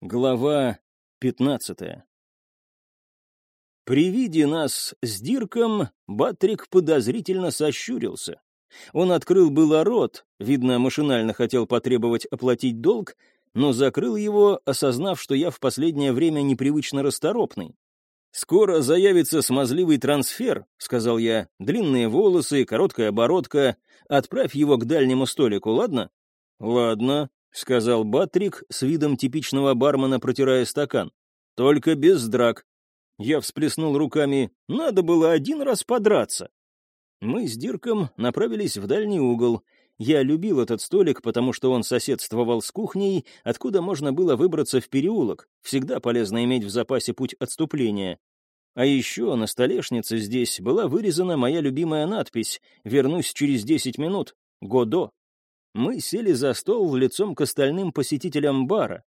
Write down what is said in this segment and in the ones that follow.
Глава пятнадцатая При виде нас с Дирком Батрик подозрительно сощурился. Он открыл было рот, видно, машинально хотел потребовать оплатить долг, но закрыл его, осознав, что я в последнее время непривычно расторопный. «Скоро заявится смазливый трансфер», — сказал я. «Длинные волосы, короткая оборотка. Отправь его к дальнему столику, ладно?» «Ладно», — сказал Батрик с видом типичного бармена, протирая стакан. «Только без драк». Я всплеснул руками. «Надо было один раз подраться». Мы с Дирком направились в дальний угол. Я любил этот столик, потому что он соседствовал с кухней, откуда можно было выбраться в переулок. Всегда полезно иметь в запасе путь отступления. А еще на столешнице здесь была вырезана моя любимая надпись «Вернусь через десять минут. Годо». Мы сели за стол лицом к остальным посетителям бара.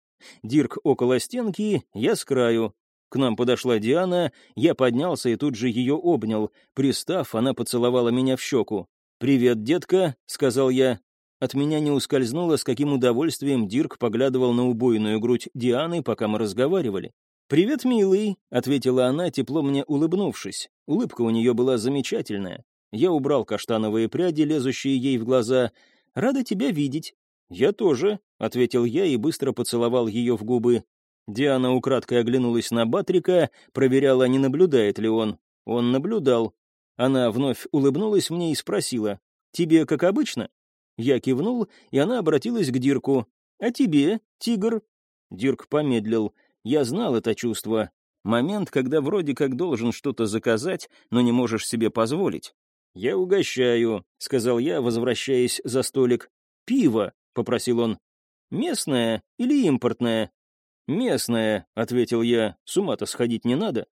Дирк около стенки, я с краю. К нам подошла Диана, я поднялся и тут же ее обнял. Пристав, она поцеловала меня в щеку. «Привет, детка», — сказал я. От меня не ускользнуло, с каким удовольствием Дирк поглядывал на убойную грудь Дианы, пока мы разговаривали. «Привет, милый», — ответила она, тепло мне улыбнувшись. Улыбка у нее была замечательная. Я убрал каштановые пряди, лезущие ей в глаза, Рада тебя видеть». «Я тоже», — ответил я и быстро поцеловал ее в губы. Диана украдкой оглянулась на Батрика, проверяла, не наблюдает ли он. Он наблюдал. Она вновь улыбнулась мне и спросила, «Тебе как обычно?» Я кивнул, и она обратилась к Дирку. «А тебе, тигр?» Дирк помедлил. Я знал это чувство. Момент, когда вроде как должен что-то заказать, но не можешь себе позволить. «Я угощаю», — сказал я, возвращаясь за столик. «Пиво», — попросил он. «Местное или импортное?» «Местное», — ответил я. «С ума-то сходить не надо».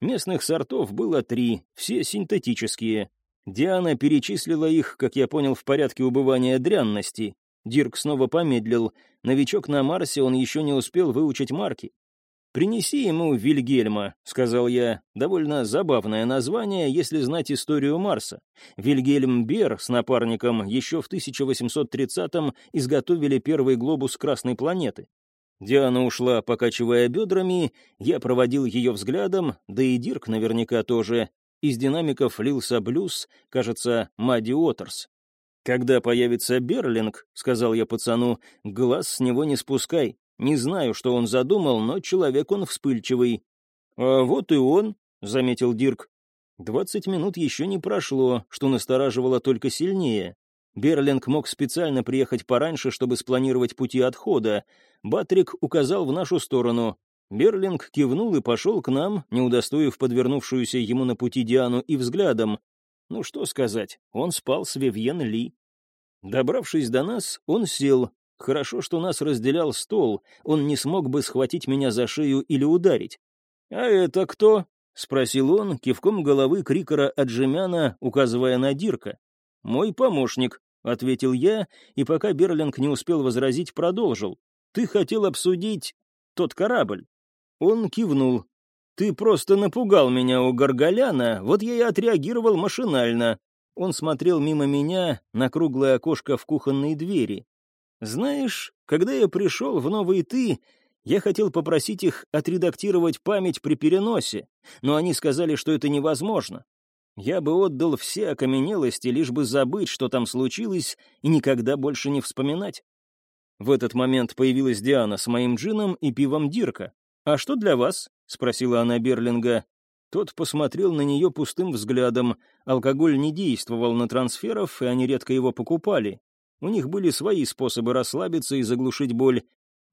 Местных сортов было три, все синтетические. Диана перечислила их, как я понял, в порядке убывания дрянности. Дирк снова помедлил. Новичок на Марсе, он еще не успел выучить марки. «Принеси ему Вильгельма», — сказал я. Довольно забавное название, если знать историю Марса. Вильгельм Бер с напарником еще в 1830-м изготовили первый глобус Красной планеты. Диана ушла, покачивая бедрами, я проводил ее взглядом, да и Дирк наверняка тоже. Из динамиков лился блюз, кажется, Мадди Уотерс. «Когда появится Берлинг», — сказал я пацану, — «глаз с него не спускай, не знаю, что он задумал, но человек он вспыльчивый. «А вот и он», — заметил Дирк. Двадцать минут еще не прошло, что настораживало только сильнее. Берлинг мог специально приехать пораньше, чтобы спланировать пути отхода. Батрик указал в нашу сторону. Берлинг кивнул и пошел к нам, не удостоив подвернувшуюся ему на пути Диану и взглядом. Ну что сказать, он спал с Вивьен Ли. Добравшись до нас, он сел, Хорошо, что нас разделял стол, он не смог бы схватить меня за шею или ударить. «А это кто?» — спросил он, кивком головы Крикера Аджемяна, указывая на Дирка. «Мой помощник», — ответил я, и пока Берлинг не успел возразить, продолжил. «Ты хотел обсудить тот корабль». Он кивнул. «Ты просто напугал меня у Горголяна, вот я и отреагировал машинально». Он смотрел мимо меня на круглое окошко в кухонной двери. Знаешь, когда я пришел в «Новый ты», я хотел попросить их отредактировать память при переносе, но они сказали, что это невозможно. Я бы отдал все окаменелости, лишь бы забыть, что там случилось, и никогда больше не вспоминать. В этот момент появилась Диана с моим джином и пивом Дирка. «А что для вас?» — спросила она Берлинга. Тот посмотрел на нее пустым взглядом. Алкоголь не действовал на трансферов, и они редко его покупали. У них были свои способы расслабиться и заглушить боль.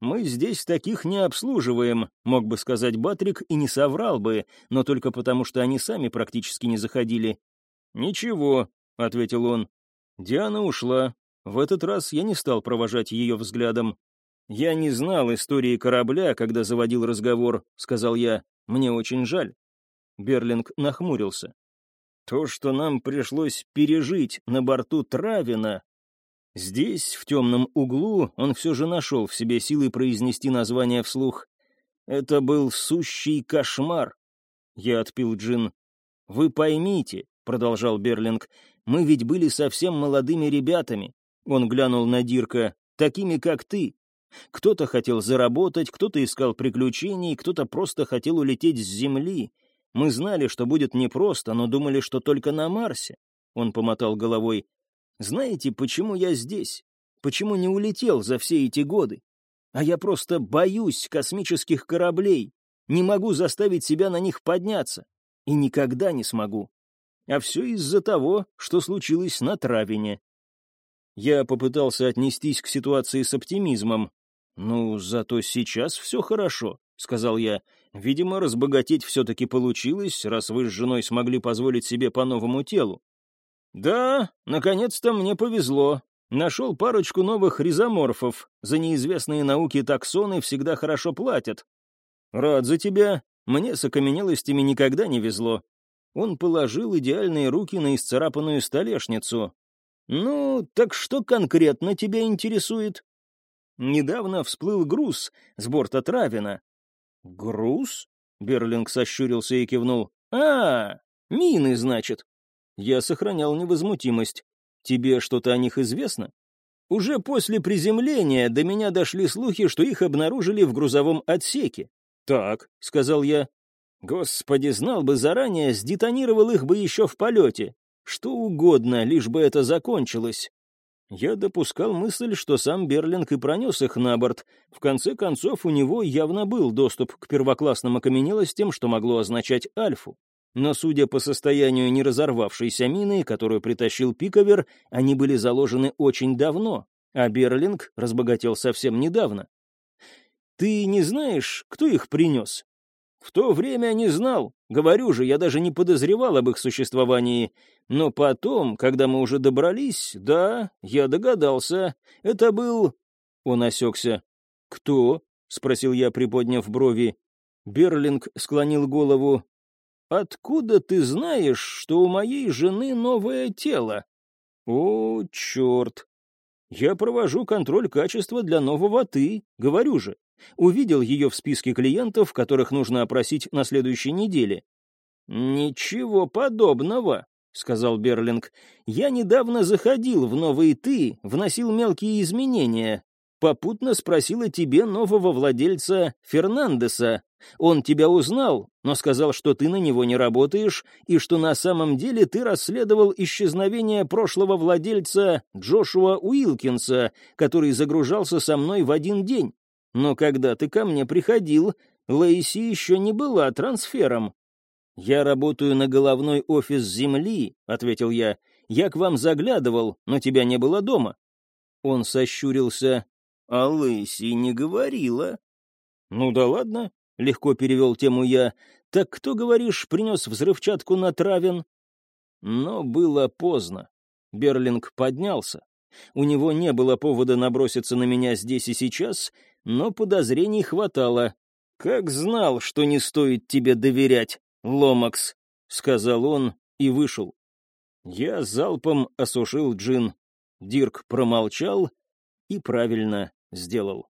«Мы здесь таких не обслуживаем», — мог бы сказать Батрик и не соврал бы, но только потому, что они сами практически не заходили. «Ничего», — ответил он. Диана ушла. В этот раз я не стал провожать ее взглядом. «Я не знал истории корабля, когда заводил разговор», — сказал я. «Мне очень жаль». Берлинг нахмурился. «То, что нам пришлось пережить на борту Травина, Здесь, в темном углу, он все же нашел в себе силы произнести название вслух. Это был сущий кошмар. Я отпил джин. «Вы поймите», — продолжал Берлинг, — «мы ведь были совсем молодыми ребятами». Он глянул на Дирка. «Такими, как ты. Кто-то хотел заработать, кто-то искал приключений, кто-то просто хотел улететь с Земли. Мы знали, что будет непросто, но думали, что только на Марсе. Он помотал головой. Знаете, почему я здесь? Почему не улетел за все эти годы? А я просто боюсь космических кораблей. Не могу заставить себя на них подняться. И никогда не смогу. А все из-за того, что случилось на Травине. Я попытался отнестись к ситуации с оптимизмом. «Ну, зато сейчас все хорошо», — сказал я. «Видимо, разбогатеть все-таки получилось, раз вы с женой смогли позволить себе по новому телу». «Да, наконец-то мне повезло. Нашел парочку новых ризоморфов. За неизвестные науки таксоны всегда хорошо платят». «Рад за тебя. Мне с окаменелостями никогда не везло». Он положил идеальные руки на исцарапанную столешницу. «Ну, так что конкретно тебя интересует?» Недавно всплыл груз с борта Травина. «Груз?» — Берлинг сощурился и кивнул. «А, мины, значит». Я сохранял невозмутимость. «Тебе что-то о них известно?» Уже после приземления до меня дошли слухи, что их обнаружили в грузовом отсеке. «Так», — сказал я. «Господи, знал бы заранее, сдетонировал их бы еще в полете. Что угодно, лишь бы это закончилось. Я допускал мысль, что сам Берлинг и пронес их на борт. В конце концов, у него явно был доступ к первоклассным окаменелостям, что могло означать Альфу. Но, судя по состоянию неразорвавшейся мины, которую притащил Пиковер, они были заложены очень давно, а Берлинг разбогател совсем недавно. «Ты не знаешь, кто их принес?» В то время не знал. Говорю же, я даже не подозревал об их существовании. Но потом, когда мы уже добрались, да, я догадался. Это был... Он осекся. «Кто?» — спросил я, приподняв брови. Берлинг склонил голову. «Откуда ты знаешь, что у моей жены новое тело?» «О, черт! Я провожу контроль качества для нового «ты», говорю же увидел ее в списке клиентов, которых нужно опросить на следующей неделе. «Ничего подобного», — сказал Берлинг. «Я недавно заходил в новый «ты», вносил мелкие изменения. Попутно спросил о тебе нового владельца Фернандеса. Он тебя узнал, но сказал, что ты на него не работаешь и что на самом деле ты расследовал исчезновение прошлого владельца Джошуа Уилкинса, который загружался со мной в один день. Но когда ты ко мне приходил, Лейси еще не была трансфером. «Я работаю на головной офис Земли», — ответил я. «Я к вам заглядывал, но тебя не было дома». Он сощурился. «А Лейси не говорила». «Ну да ладно», — легко перевел тему я. «Так кто, говоришь, принес взрывчатку на Травин?» Но было поздно. Берлинг поднялся. У него не было повода наброситься на меня здесь и сейчас, но подозрений хватало. «Как знал, что не стоит тебе доверять, Ломакс», — сказал он и вышел. Я залпом осушил джин. Дирк промолчал и правильно сделал.